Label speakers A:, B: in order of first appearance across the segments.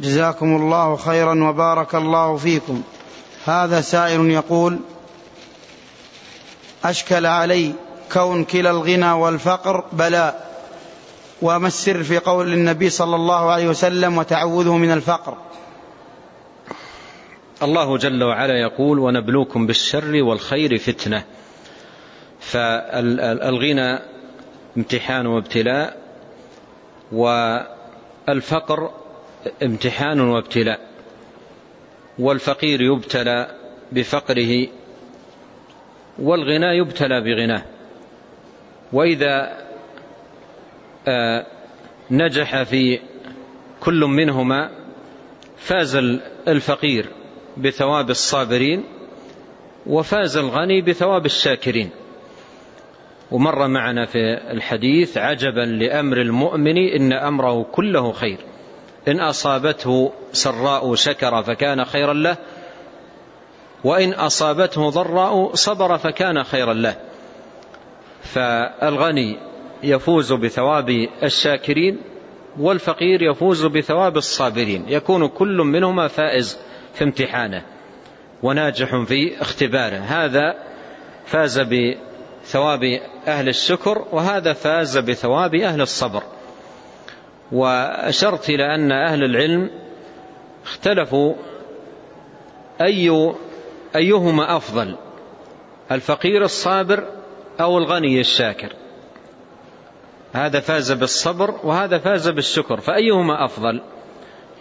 A: جزاكم الله خيرا وبارك الله فيكم. هذا سائل يقول أشكل علي كون كلا الغنى والفقر بلاء وما السر في قول النبي صلى الله عليه وسلم وتعوذه من الفقر؟
B: الله جل وعلا يقول ونبلوكم بالشر والخير فتنة. فالغنى امتحان وابتلاء والفقر امتحان وابتلاء والفقير يبتلى بفقره والغنى يبتلى بغناه. وإذا آه، نجح في كل منهما فاز الفقير بثواب الصابرين وفاز الغني بثواب الشاكرين. ومر معنا في الحديث عجبا لأمر المؤمن إن أمره كله خير. إن أصابته سراء شكر فكان خيرا له وإن أصابته ضراء صبر فكان خيرا له. فالغني يفوز بثواب الشاكرين والفقير يفوز بثواب الصابرين. يكون كل منهما فائز في امتحانه وناجح في اختباره. هذا فاز بثواب أهل الشكر وهذا فاز بثواب أهل الصبر. وأشرت إلى أن أهل العلم اختلفوا أي أيهما أفضل الفقير الصابر أو الغني الشاكر. هذا فاز بالصبر وهذا فاز بالشكر فأيهما أفضل؟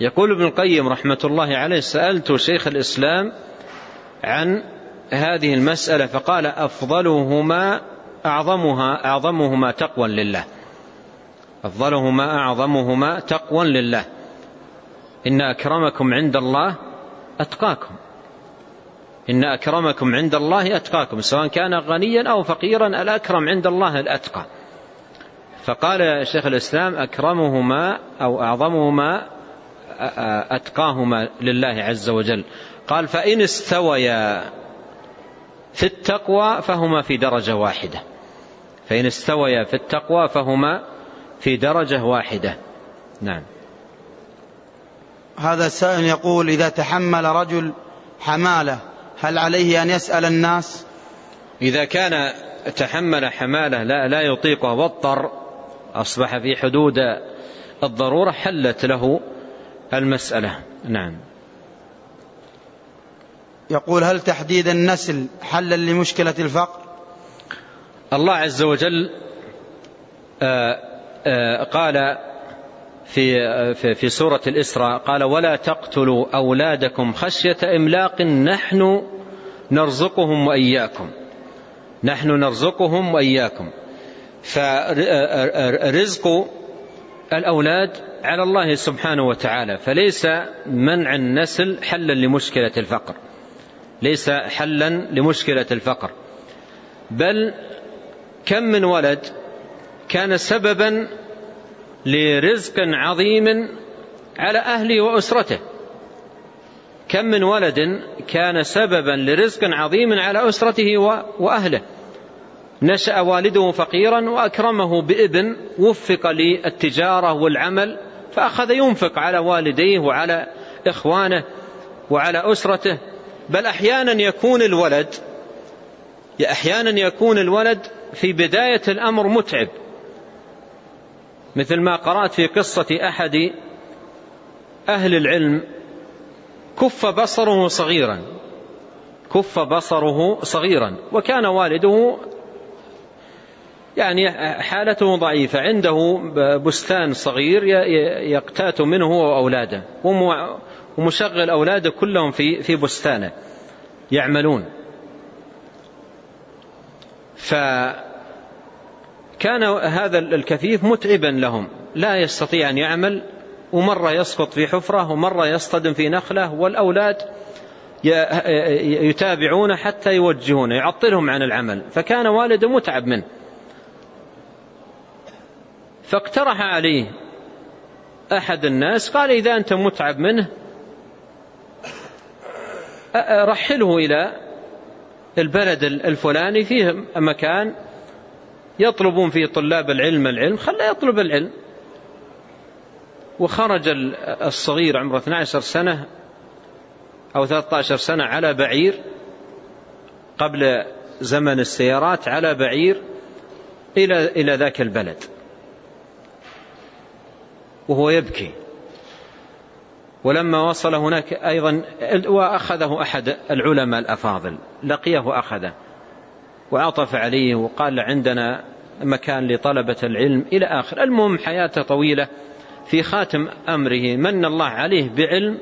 B: يقول ابن القيم رحمة الله عليه سألت شيخ الإسلام عن هذه المسألة فقال أفضلهما أعظمها أعظمهما تقوى لله. أفضلهما أعظمهما تقوى لله. إن أكرمكم عند الله أتقاكم. إن أكرمكم عند الله أتقاكم سواء كان غنيا أو فقيرا الأكرم عند الله الأتقى. فقال شيخ الإسلام أكرمهما أو أعظمهما أتقاهما لله عز وجل. قال فإن استويا في التقوى فهما في درجة واحدة. فإن استويا في التقوى فهما في درجة واحدة. نعم.
A: هذا السائل يقول إذا تحمل رجل حمالة هل عليه أن يسأل الناس؟
B: إذا كان تحمل حمالة لا, لا يطيقه واضطر أصبح في حدود الضرورة حلت له المسألة. نعم.
A: يقول هل تحديد النسل حلا لمشكلة الفقر؟
B: الله عز وجل آه قال في آه، في سورة الإسراء قال ولا تقتلوا أولادكم خشية إملاق نحن نرزقهم وإياكم. نحن نرزقهم وإياكم. فرزق الأولاد على الله سبحانه وتعالى فليس منع النسل حلا لمشكلة الفقر. ليس حلا لمشكلة الفقر. بل كم من ولد كان سببا لرزق عظيم على أهله وأسرته. كم من ولد كان سببا لرزق عظيم على أسرته وأهله. نشأ والده فقيرا وأكرمه بإبن وفق للتجارة والعمل فأخذ ينفق على والديه وعلى إخوانه وعلى أسرته. بل أحيانا يكون الولد أحيانا يكون الولد في بداية الأمر متعب. مثل ما قرأت في قصة أحد أهل العلم كف بصره صغيرا كف بصره صغيرا وكان والده يعني حالته ضعيفة عنده بستان صغير يقتات منه وأولاده ومشغل أولاده كلهم في في بستانه يعملون. كان هذا الكفيف متعبا لهم. لا يستطيع أن يعمل ومرة يسقط في حفرة ومرة يصطدم في نخلة والأولاد يتابعون حتى يوجهون يعطلهم عن العمل. فكان والده متعب منه. فاقترح عليه أحد الناس قال إذا أنت متعب منه رحله إلى البلد الفلاني فيه مكان يطلبون في طلاب العلم العلم خله يطلب العلم. وخرج الصغير عمره 12 سنة أو 13 سنة على بعير قبل زمن السيارات على بعير إلى إلى ذاك البلد. وهو يبكي. ولما وصل هناك أيضا وأخذه أحد العلماء الأفاضل لقيه وأخذه. وعطف عليه وقال عندنا مكان لطلبة العلم إلى آخر. المهم حياته طويلة في خاتم أمره. من الله عليه بعلم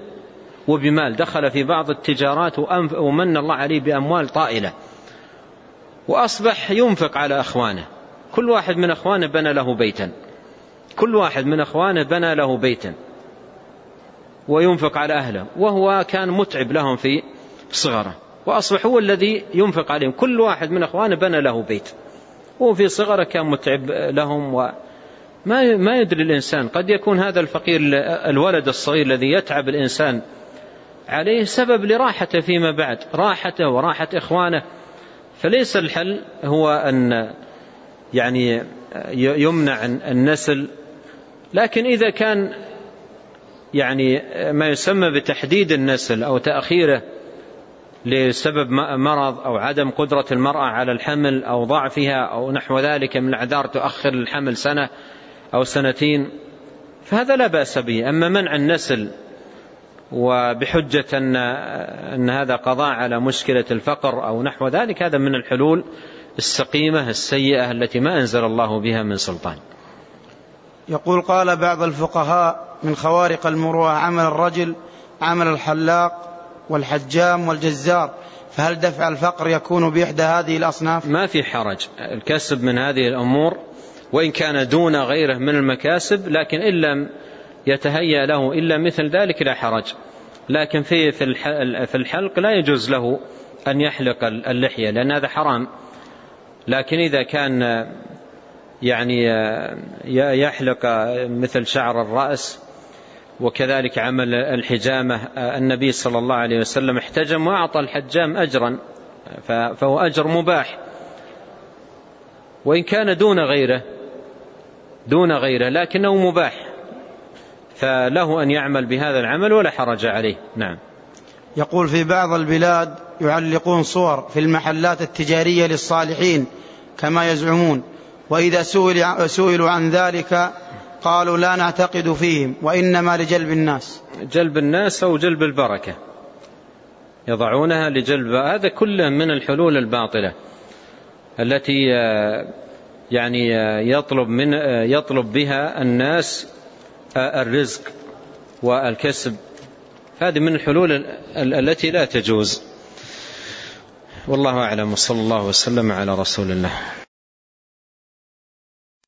B: وبمال. دخل في بعض التجارات ومن الله عليه بأموال طائلة. وأصبح ينفق على أخوانه. كل واحد من أخوانه بنى له بيتا. كل واحد من أخوانه بنى له بيتا. وينفق على أهله. وهو كان متعب لهم في صغره. وأصبح هو الذي ينفق عليهم. كل واحد من أخوانه بنى له بيت. وهو في صغره كان متعب لهم و ما يدري الإنسان. قد يكون هذا الفقير الولد الصغير الذي يتعب الإنسان عليه سبب لراحته فيما بعد. راحته وراحة إخوانه. فليس الحل هو أن يعني يمنع النسل. لكن إذا كان يعني ما يسمى بتحديد النسل أو تأخيره لسبب مرض أو عدم قدرة المرأة على الحمل أو ضعفها أو نحو ذلك من الأعذار تؤخر الحمل سنة أو سنتين فهذا لا بأس به. أما منع النسل وبحجة أن, أن هذا قضاء على مشكلة الفقر أو نحو ذلك هذا من الحلول السقيمة السيئة التي ما أنزل الله بها من سلطان.
A: يقول قال بعض الفقهاء من خوارق المروءة عمل الرجل عمل الحلاق والحجام والجزار فهل دفع الفقر يكون بإحدى هذه الأصناف؟
B: ما في حرج الكسب من هذه الأمور وإن كان دون غيره من المكاسب لكن إن لم يتهيأ له إلا مثل ذلك لا حرج. لكن في في الحلق لا يجوز له أن يحلق اللحية لأن هذا حرام. لكن إذا كان يعني يحلق مثل شعر الرأس وكذلك عمل الحجامة. النبي صلى الله عليه وسلم احتجم وأعطى الحجام أجرا فهو أجر مباح. وإن كان دون غيره دون غيره لكنه مباح. فله أن يعمل بهذا العمل ولا حرج عليه. نعم.
A: يقول في بعض البلاد يعلقون صور في المحلات التجارية للصالحين كما يزعمون وإذا سئل سئلوا عن ذلك قالوا لا نعتقد فيهم وإنما لجلب الناس.
B: جلب الناس أو جلب البركة. يضعونها لجلب هذا كله من الحلول الباطلة التي يعني يطلب من يطلب بها الناس الرزق والكسب. هذه من الحلول التي لا تجوز. والله أعلم وصلى الله وسلم على رسول الله.